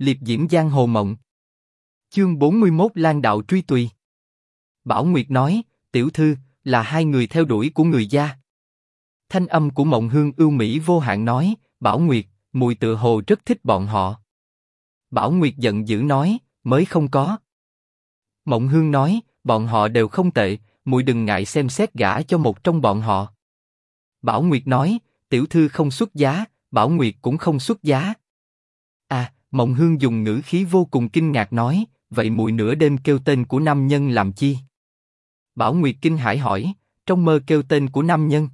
liệp diễm giang hồ mộng. Chương 41 Lan đạo truy tùy. Bảo Nguyệt nói, tiểu thư, là hai người theo đuổi của người gia. Thanh âm của Mộng Hương ưu mỹ vô hạn nói, Bảo Nguyệt, mùi tự hồ rất thích bọn họ. Bảo Nguyệt giận dữ nói, mới không có. Mộng Hương nói, bọn họ đều không tệ, mùi đừng ngại xem xét gả cho một trong bọn họ. Bảo Nguyệt nói, tiểu thư không xuất giá, Bảo Nguyệt cũng không xuất giá. À, Mộng Hương dùng ngữ khí vô cùng kinh ngạc nói, vậy mùi nửa đêm kêu tên của nam nhân làm chi? Bảo Nguyệt kinh hãi hỏi, trong mơ kêu tên của nam nhân.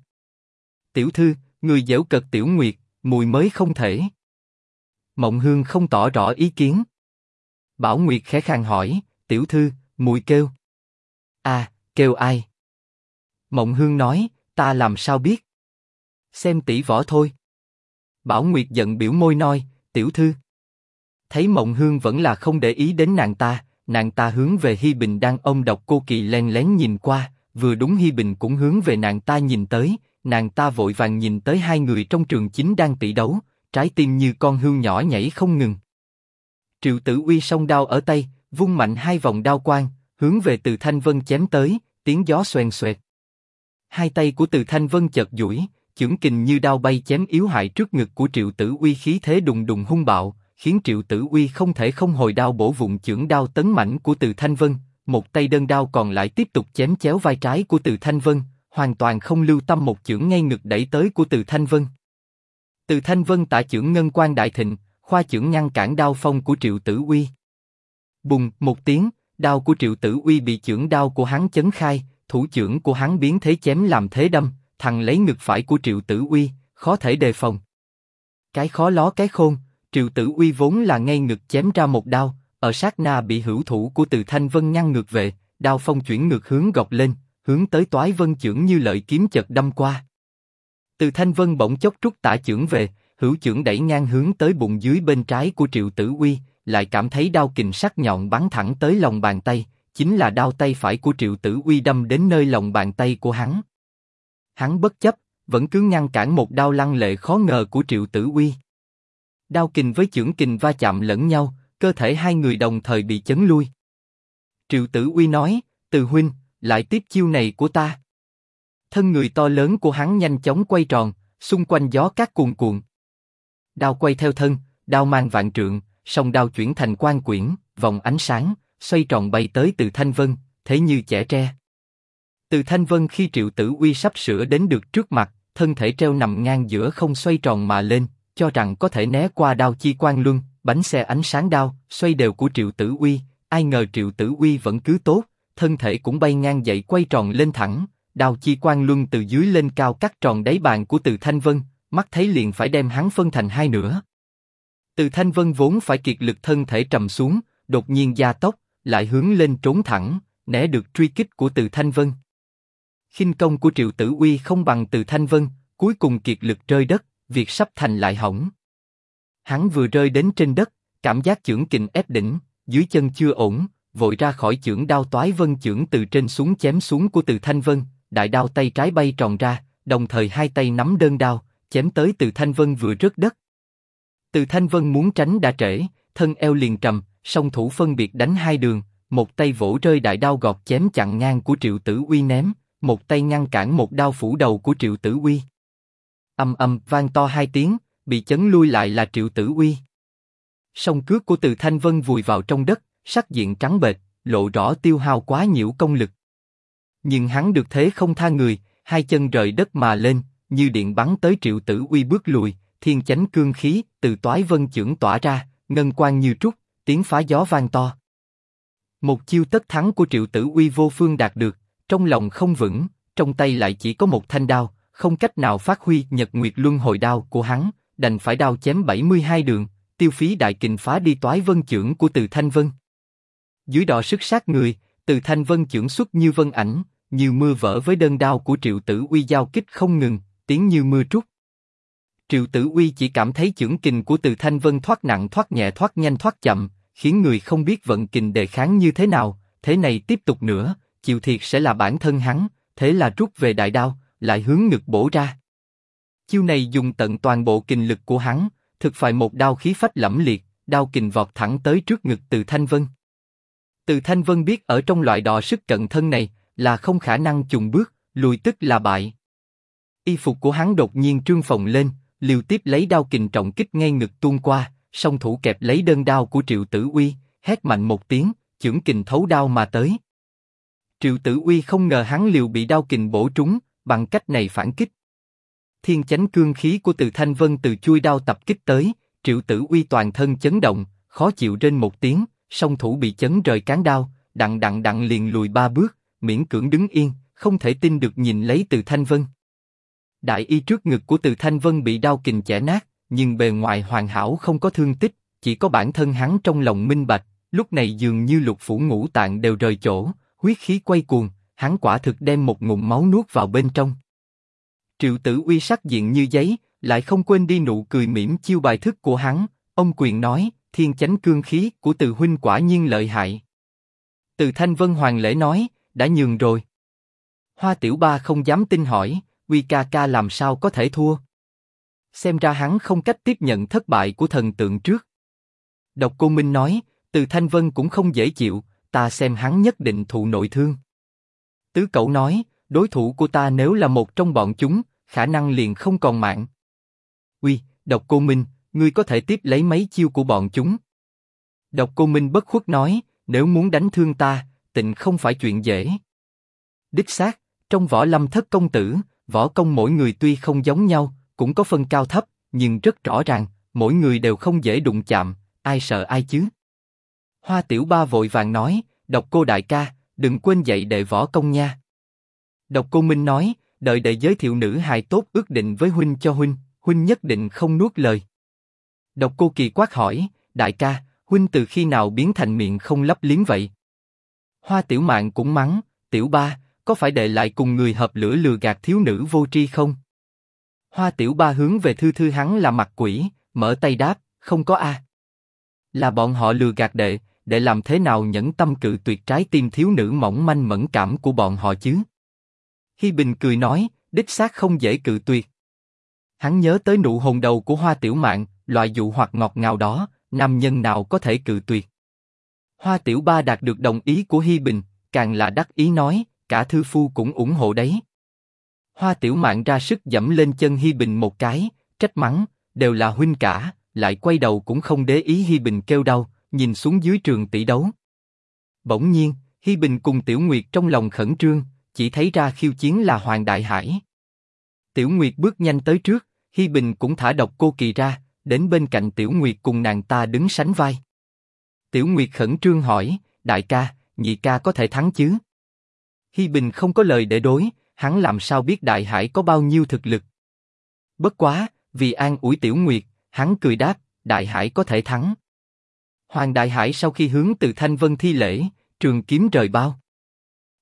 Tiểu thư, người dẻo cật tiểu Nguyệt, mùi mới không thể. Mộng Hương không tỏ rõ ý kiến. Bảo Nguyệt khẽ khàng hỏi, tiểu thư, mùi kêu. À, kêu ai? Mộng Hương nói, ta làm sao biết? Xem tỷ võ thôi. Bảo Nguyệt giận biểu môi nói, tiểu thư. Thấy Mộng Hương vẫn là không để ý đến nàng ta, nàng ta hướng về Hi Bình đang ôm độc cô kỳ len lén nhìn qua, vừa đúng Hi Bình cũng hướng về nàng ta nhìn tới, nàng ta vội vàng nhìn tới hai người trong trường chính đang tỷ đấu, trái tim như con hươu nhỏ nhảy không ngừng. Triệu Tử Uy song đao ở tay, vung mạnh hai vòng đao quang, hướng về Từ Thanh Vân chém tới, tiếng gió xoèn xoẹt. Hai tay của Từ Thanh Vân chợt duỗi, chưởng kình như đao bay chém yếu hại trước ngực của Triệu Tử Uy khí thế đùng đùng hung bạo, khiến Triệu Tử Uy không thể không hồi đao bổ vụn chưởng đao tấn mảnh của Từ Thanh Vân, một tay đơn đao còn lại tiếp tục chém chéo vai trái của Từ Thanh Vân, hoàn toàn không lưu tâm một chưởng ngay ngực đẩy tới của Từ Thanh Vân. Từ Thanh Vân tạ chưởng ngân quan đại thịnh, khoa chưởng ngăn cản đao phong của Triệu Tử Uy. Bùng, một tiếng, đao của Triệu Tử Uy bị chưởng đao của hắn chấn khai, thủ chưởng của hắn biến thế chém làm thế đâm, thằng lấy ngực phải của Triệu Tử Uy, khó thể đề phòng. Cái khó ló cái khôn, Triệu Tử Uy vốn là ngay ngực chém ra một đao, ở sát na bị hữu thủ của Từ Thanh Vân ngăn ngược về, đao phong chuyển ngược hướng gọc lên, hướng tới Toái Vân chưởng như lợi kiếm chật đâm qua. Từ Thanh Vân bỗng chốc rút tả chưởng về, hữu chưởng đẩy ngang hướng tới bụng dưới bên trái của Triệu Tử Uy, lại cảm thấy đao kình sắc nhọn bắn thẳng tới lòng bàn tay, chính là đao tay phải của Triệu Tử Uy đâm đến nơi lòng bàn tay của hắn. Hắn bất chấp, vẫn cứ ngăn cản một đao lăng lệ khó ngờ của Triệu Tử Uy. Đao kình với chưởng kình va chạm lẫn nhau, cơ thể hai người đồng thời bị chấn lui. Triệu Tử Uy nói, Từ huynh, lại tiếp chiêu này của ta. Thân người to lớn của hắn nhanh chóng quay tròn, xung quanh gió cát cuồn cuộn. Đao quay theo thân, đao mang vạn trượng, song đao chuyển thành quan quyển, vòng ánh sáng, xoay tròn bay tới từ Thanh Vân, thế như chẻ tre. Từ Thanh Vân khi Triệu Tử Uy sắp sửa đến được trước mặt, thân thể treo nằm ngang giữa không xoay tròn mà lên, cho rằng có thể né qua đao chi quan luân, bánh xe ánh sáng đao, xoay đều của Triệu Tử Uy, ai ngờ Triệu Tử Uy vẫn cứ tốt, thân thể cũng bay ngang dậy quay tròn lên thẳng, đao chi quan luân từ dưới lên cao cắt tròn đáy bàn của Từ Thanh Vân, mắt thấy liền phải đem hắn phân thành hai nửa. Từ Thanh Vân vốn phải kiệt lực thân thể trầm xuống, đột nhiên gia tốc, lại hướng lên trốn thẳng, né được truy kích của Từ Thanh Vân. khinh công của Triệu Tử Uy không bằng Từ Thanh Vân, cuối cùng kiệt lực rơi đất, việc sắp thành lại hỏng. Hắn vừa rơi đến trên đất, cảm giác chưởng kình ép đỉnh, dưới chân chưa ổn, vội ra khỏi chưởng đao toái vân chưởng từ trên xuống chém xuống của Từ Thanh Vân, đại đao tay trái bay tròn ra, đồng thời hai tay nắm đơn đao, chém tới Từ Thanh Vân vừa rớt đất. Từ Thanh Vân muốn tránh đã trễ, thân eo liền trầm, song thủ phân biệt đánh hai đường, một tay vỗ rơi đại đao gọt chém chặn ngang của Triệu Tử Uy ném, một tay ngăn cản một đao phủ đầu của Triệu Tử Uy. Âm âm vang to hai tiếng, bị chấn lui lại là Triệu Tử Uy. Song cước của Từ Thanh Vân vùi vào trong đất, sắc diện trắng bệch, lộ rõ tiêu hao quá nhiều công lực. Nhưng hắn được thế không tha người, hai chân rời đất mà lên, như điện bắn tới Triệu Tử Uy bước lùi, thiên chánh cương khí từ toái vân trưởng tỏa ra, ngân quang như trúc, tiếng phá gió vang to. Một chiêu tất thắng của Triệu Tử Uy vô phương đạt được, trong lòng không vững, trong tay lại chỉ có một thanh đao, không cách nào phát huy Nhật Nguyệt Luân hồi đao của hắn, đành phải đao chém 72 đường, tiêu phí đại kình phá đi toái vân trưởng của Từ Thanh Vân. Dưới đỏ sức sát người, Từ Thanh Vân chưởng xuất như vân ảnh, như mưa vỡ với đơn đao của Triệu Tử Uy giao kích không ngừng, tiếng như mưa trút. Triệu Tử Uy chỉ cảm thấy chưởng kình của Từ Thanh Vân thoát nặng thoát nhẹ thoát nhanh thoát chậm, khiến người không biết vận kình đề kháng như thế nào. Thế này tiếp tục nữa, chịu thiệt sẽ là bản thân hắn. Thế là rút về đại đao, lại hướng ngực bổ ra. Chiêu này dùng tận toàn bộ kình lực của hắn, thực phải một đao khí phách lẫm liệt, đao kình vọt thẳng tới trước ngực Từ Thanh Vân. Từ Thanh Vân biết ở trong loại đò sức cận thân này là không khả năng chùng bước, lùi tức là bại. Y phục của hắn đột nhiên trương phồng lên, liều tiếp lấy đao kình trọng kích ngay ngực tuôn qua, song thủ kẹp lấy đơn đao của Triệu Tử Uy, hét mạnh một tiếng, chưởng kình thấu đao mà tới. Triệu Tử Uy không ngờ hắn liều bị đao kình bổ trúng, bằng cách này phản kích. Thiên chánh cương khí của Từ Thanh Vân từ chui đao tập kích tới, Triệu Tử Uy toàn thân chấn động, khó chịu trên một tiếng, song thủ bị chấn rời cán đao, đặng đặng đặng liền lùi ba bước, miễn cưỡng đứng yên, không thể tin được nhìn lấy Từ Thanh Vân. Đại y trước ngực của Từ Thanh Vân bị đao kình chẻ nát, nhưng bề ngoài hoàn hảo không có thương tích, chỉ có bản thân hắn trong lòng minh bạch, lúc này dường như lục phủ ngũ tạng đều rời chỗ, huyết khí quay cuồng, hắn quả thực đem một ngụm máu nuốt vào bên trong. Triệu Tử Uy sắc diện như giấy, lại không quên đi nụ cười mỉm chiêu bài thức của hắn. Ông quyền nói, thiên chánh cương khí của Từ huynh quả nhiên lợi hại. Từ Thanh Vân Hoàng lễ nói, đã nhường rồi. Hoa Tiểu Ba không dám tin hỏi, Uy ca ca làm sao có thể thua? Xem ra hắn không cách tiếp nhận thất bại của thần tượng trước. Độc Cô Minh nói, Từ Thanh Vân cũng không dễ chịu, ta xem hắn nhất định thụ nội thương. Tứ cậu nói, đối thủ của ta nếu là một trong bọn chúng, khả năng liền không còn mạng. Uy, Độc Cô Minh, ngươi có thể tiếp lấy mấy chiêu của bọn chúng. Độc Cô Minh bất khuất nói, nếu muốn đánh thương ta, tịnh không phải chuyện dễ. Đích xác, trong võ lâm thất công tử, võ công mỗi người tuy không giống nhau, cũng có phân cao thấp, nhưng rất rõ ràng, mỗi người đều không dễ đụng chạm, ai sợ ai chứ? Hoa Tiểu Ba vội vàng nói, độc cô đại ca, đừng quên dạy đệ võ công nha. Độc cô Minh nói, đợi đệ giới thiệu nữ hài tốt ước định với huynh cho huynh, huynh nhất định không nuốt lời. Độc cô kỳ quát hỏi, đại ca, huynh từ khi nào biến thành miệng không lấp liếm vậy? Hoa Tiểu Mạn cũng mắng, Tiểu Ba, có phải đệ lại cùng người hợp lửa lừa gạt thiếu nữ vô tri không? Hoa Tiểu Ba hướng về Thư Thư hắn là mặt quỷ, mở tay đáp, không có a. Là bọn họ lừa gạt đệ, để làm thế nào nhẫn tâm cự tuyệt trái tim thiếu nữ mỏng manh mẫn cảm của bọn họ chứ? Hi Bình cười nói, đích xác không dễ cự tuyệt. Hắn nhớ tới nụ hôn đầu của Hoa Tiểu Mạn, loại dụ hoặc ngọt ngào đó, nam nhân nào có thể cự tuyệt? Hoa Tiểu Ba đạt được đồng ý của Hi Bình, càng là đắc ý nói, cả thư phu cũng ủng hộ đấy. Hoa Tiểu Mạn ra sức dẫm lên chân Hi Bình một cái, trách mắng, đều là huynh cả, lại quay đầu cũng không để ý Hi Bình kêu đau, nhìn xuống dưới trường tỷ đấu. Bỗng nhiên, Hi Bình cùng Tiểu Nguyệt trong lòng khẩn trương, chỉ thấy ra khiêu chiến là Hoàng Đại Hải. Tiểu Nguyệt bước nhanh tới trước, Hi Bình cũng thả độc cô kỳ ra, đến bên cạnh Tiểu Nguyệt cùng nàng ta đứng sánh vai. Tiểu Nguyệt khẩn trương hỏi, đại ca, nhị ca có thể thắng chứ? Hi Bình không có lời để đối, hắn làm sao biết Đại Hải có bao nhiêu thực lực? Bất quá, vì an ủi Tiểu Nguyệt, hắn cười đáp, Đại Hải có thể thắng. Hoàng Đại Hải sau khi hướng từ Thanh Vân thi lễ, trường kiếm rời bao.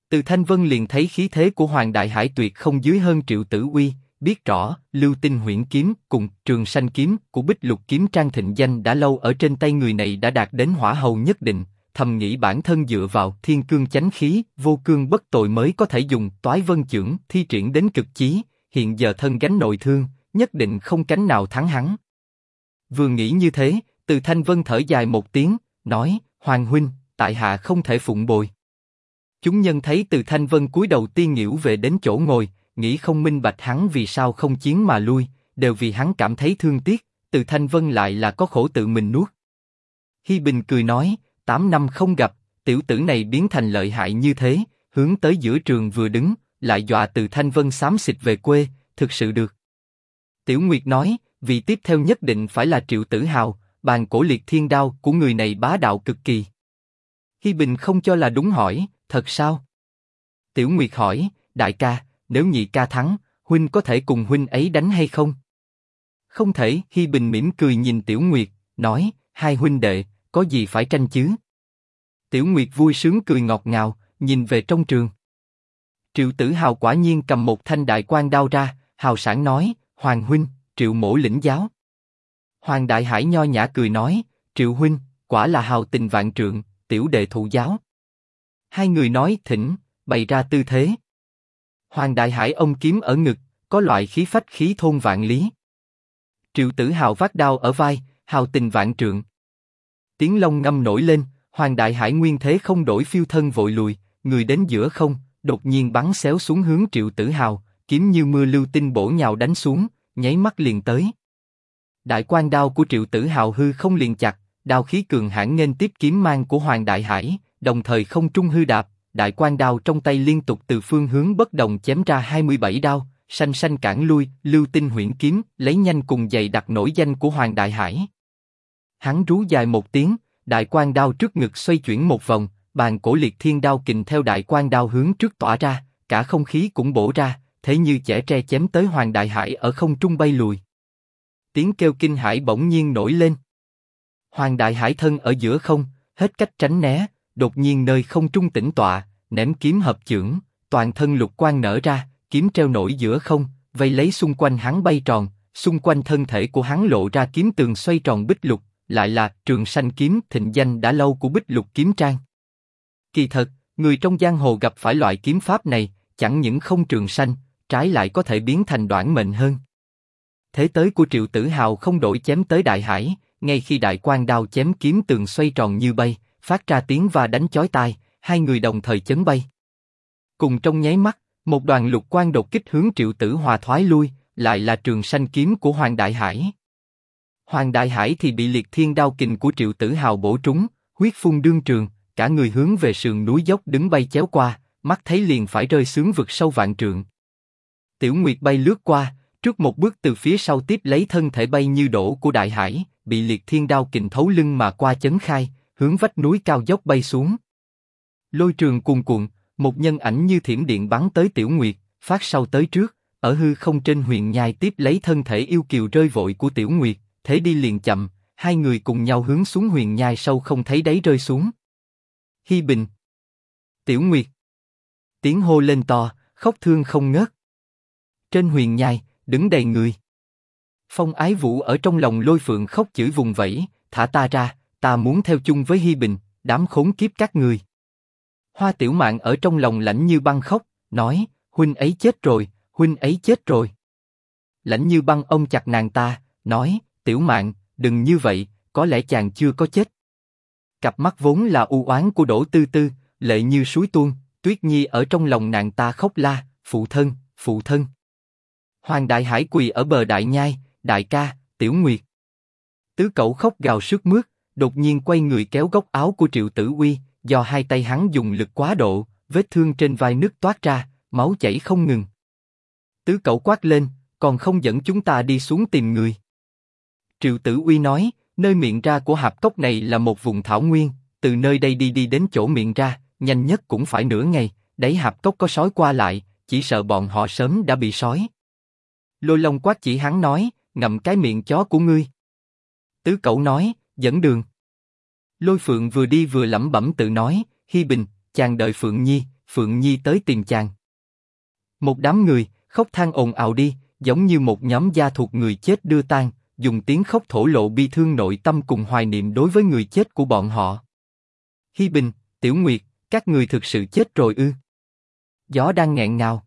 Từ Thanh Vân liền thấy khí thế của Hoàng Đại Hải tuyệt không dưới hơn Triệu Tử Uy, biết rõ Lưu Tinh Huyễn Kiếm cùng Trường Sanh Kiếm của Bích Lục Kiếm Trang thịnh danh đã lâu ở trên tay người này đã đạt đến hỏa hầu nhất định, thầm nghĩ bản thân dựa vào thiên cương chánh khí, vô cương bất tội mới có thể dùng toái vân trưởng thi triển đến cực chí, hiện giờ thân gánh nội thương, nhất định không cánh nào thắng hắn. Vừa nghĩ như thế, từ thanh vân thở dài một tiếng, nói, Hoàng huynh, tại hạ không thể phụng bồi. Chúng nhân thấy từ thanh vân cúi đầu tiên nghỉu về đến chỗ ngồi, nghĩ không minh bạch hắn vì sao không chiến mà lui, đều vì hắn cảm thấy thương tiếc, từ thanh vân lại là có khổ tự mình nuốt. Hi Bình cười nói, tám năm không gặp, tiểu tử này biến thành lợi hại như thế, hướng tới giữa trường vừa đứng, lại dọa từ thanh vân xám xịt về quê, thực sự được. Tiểu Nguyệt nói, vì tiếp theo nhất định phải là triệu tử hào, bàn cổ liệt thiên đao của người này bá đạo cực kỳ. Hi Bình không cho là đúng hỏi, thật sao? Tiểu Nguyệt hỏi, đại ca, nếu nhị ca thắng, huynh có thể cùng huynh ấy đánh hay không? Không thể. Hi Bình mỉm cười nhìn Tiểu Nguyệt, nói, hai huynh đệ, có gì phải tranh chứ? Tiểu Nguyệt vui sướng cười ngọt ngào, nhìn về trong trường. Triệu Tử Hào quả nhiên cầm một thanh đại quan đao ra, hào sản nói, Hoàng huynh, Triệu Mỗ lĩnh giáo. Hoàng Đại Hải nho nhã cười nói, Triệu huynh, quả là hào tình vạn trượng, tiểu đệ thụ giáo. Hai người nói thỉnh, bày ra tư thế. Hoàng Đại Hải ông kiếm ở ngực, có loại khí phách khí thôn vạn lý. Triệu Tử Hào vác đao ở vai, hào tình vạn trượng. Tiếng long ngâm nổi lên, Hoàng Đại Hải nguyên thế không đổi phiêu thân vội lùi, người đến giữa không, đột nhiên bắn xéo xuống hướng Triệu Tử Hào, kiếm như mưa lưu tinh bổ nhào đánh xuống, nháy mắt liền tới. Đại quan đao của Triệu Tử Hào hư không liền chặt, đao khí cường hãn nên tiếp kiếm mang của Hoàng Đại Hải, đồng thời không trung hư đạp, đại quan đao trong tay liên tục từ phương hướng bất đồng chém ra 27 đao, xanh xanh cản lui, lưu tinh huyễn kiếm, lấy nhanh cùng dày đặt nổi danh của Hoàng Đại Hải. Hắn rú dài một tiếng, đại quan đao trước ngực xoay chuyển một vòng, bàn cổ liệt thiên đao kình theo đại quan đao hướng trước tỏa ra, cả không khí cũng bổ ra, thế như chẻ tre chém tới Hoàng Đại Hải ở không trung bay lùi. Tiếng kêu kinh hãi bỗng nhiên nổi lên. Hoàng Đại Hải thân ở giữa không, hết cách tránh né, đột nhiên nơi không trung tĩnh tọa, ném kiếm hợp chưởng, toàn thân lục quang nở ra, kiếm treo nổi giữa không, vây lấy xung quanh hắn bay tròn, xung quanh thân thể của hắn lộ ra kiếm tường xoay tròn bích lục, lại là trường sanh kiếm thịnh danh đã lâu của bích lục kiếm trang. Kỳ thật, người trong giang hồ gặp phải loại kiếm pháp này, chẳng những không trường sanh, trái lại có thể biến thành đoạn mệnh hơn. Thế tới của triệu tử hào không đổi chém tới đại hải, ngay khi đại quan đao chém kiếm tường xoay tròn như bay, phát ra tiếng và đánh chói tai, hai người đồng thời chấn bay. Cùng trong nháy mắt, một đoàn lục quan đột kích hướng triệu tử hòa thoái lui, lại là trường sanh kiếm của Hoàng Đại Hải. Hoàng Đại Hải thì bị liệt thiên đao kình của triệu tử hào bổ trúng, huyết phun đương trường, cả người hướng về sườn núi dốc đứng bay chéo qua, mắt thấy liền phải rơi xuống vực sâu vạn trượng. Tiểu Nguyệt bay lướt qua, trước một bước từ phía sau tiếp lấy thân thể bay như đổ của Đại Hải, bị liệt thiên đao kình thấu lưng mà qua chấn khai, hướng vách núi cao dốc bay xuống. Lôi trường cuồn cuộn, một nhân ảnh như thiểm điện bắn tới Tiểu Nguyệt, phát sau tới trước, ở hư không trên huyền nhai tiếp lấy thân thể yêu kiều rơi vội của Tiểu Nguyệt, thế đi liền chậm, hai người cùng nhau hướng xuống huyền nhai sâu không thấy đáy rơi xuống. Hi Bình, Tiểu Nguyệt, tiếng hô lên to, khóc thương không ngớt. Trên huyền nhai đứng đầy người. Phong Ái Vũ ở trong lòng lôi phượng khóc chửi vùng vẫy, thả ta ra, ta muốn theo chung với Hi Bình, đám khốn kiếp các người. Hoa Tiểu Mạn ở trong lòng lạnh như băng khóc, nói, huynh ấy chết rồi, huynh ấy chết rồi. Lạnh như băng ông chặt nàng ta, nói, Tiểu Mạn, đừng như vậy, có lẽ chàng chưa có chết. Cặp mắt vốn là u oán của Đỗ Tư Tư, lệ như suối tuôn, Tuyết Nhi ở trong lòng nàng ta khóc la, phụ thân, phụ thân. Hoàng Đại Hải quỳ ở bờ đại nhai, đại ca, Tiểu Nguyệt. Tứ cậu khóc gào sướt mướt, đột nhiên quay người kéo góc áo của Triệu Tử Uy, do hai tay hắn dùng lực quá độ, vết thương trên vai nứt toát ra, máu chảy không ngừng. Tứ cậu quát lên, còn không dẫn chúng ta đi xuống tìm người. Triệu Tử Uy nói, nơi miệng ra của hạp cốc này là một vùng thảo nguyên, từ nơi đây đi đi đến chỗ miệng ra, nhanh nhất cũng phải nửa ngày. Đấy hạp cốc có sói qua lại, chỉ sợ bọn họ sớm đã bị sói. Lôi Long quát chỉ hắn nói, ngậm cái miệng chó của ngươi. Tứ cậu nói, dẫn đường. Lôi Phượng vừa đi vừa lẩm bẩm tự nói, Hi Bình, chàng đợi Phượng Nhi, Phượng Nhi tới tìm chàng. Một đám người khóc than ồn ào đi, giống như một nhóm gia thuộc người chết đưa tang, dùng tiếng khóc thổ lộ bi thương nội tâm cùng hoài niệm đối với người chết của bọn họ. Hi Bình, Tiểu Nguyệt, các người thực sự chết rồi ư? Gió đang nghẹn ngào.